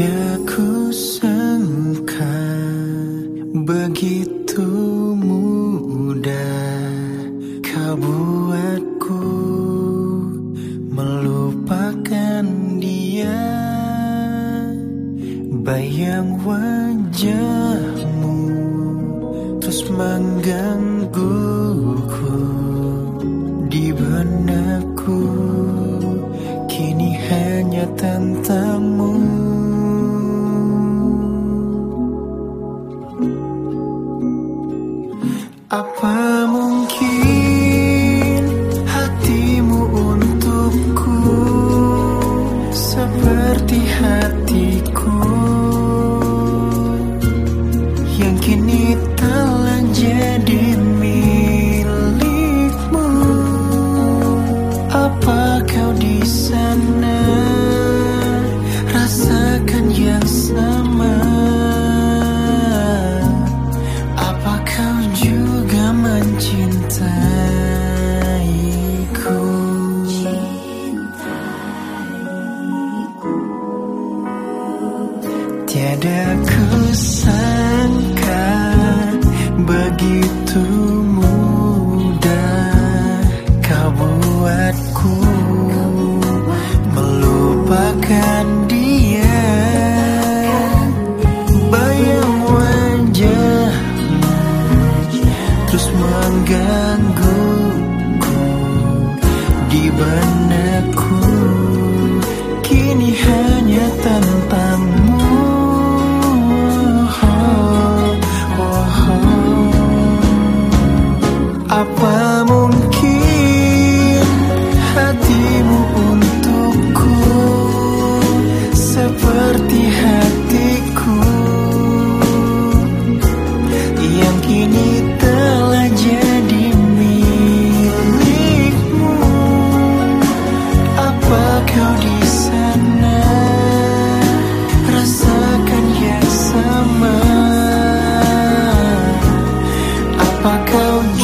Tiada ku sangka begitu mudah kau buatku melupakan dia Bayang wajahmu terus menggangguku di benakku kini hanya tentangmu. Apamos. Tiada ku sangka begitu mudah kau buatku melupakan dia. Bayang wajahmu terus menggangguku di benakku kini I'll count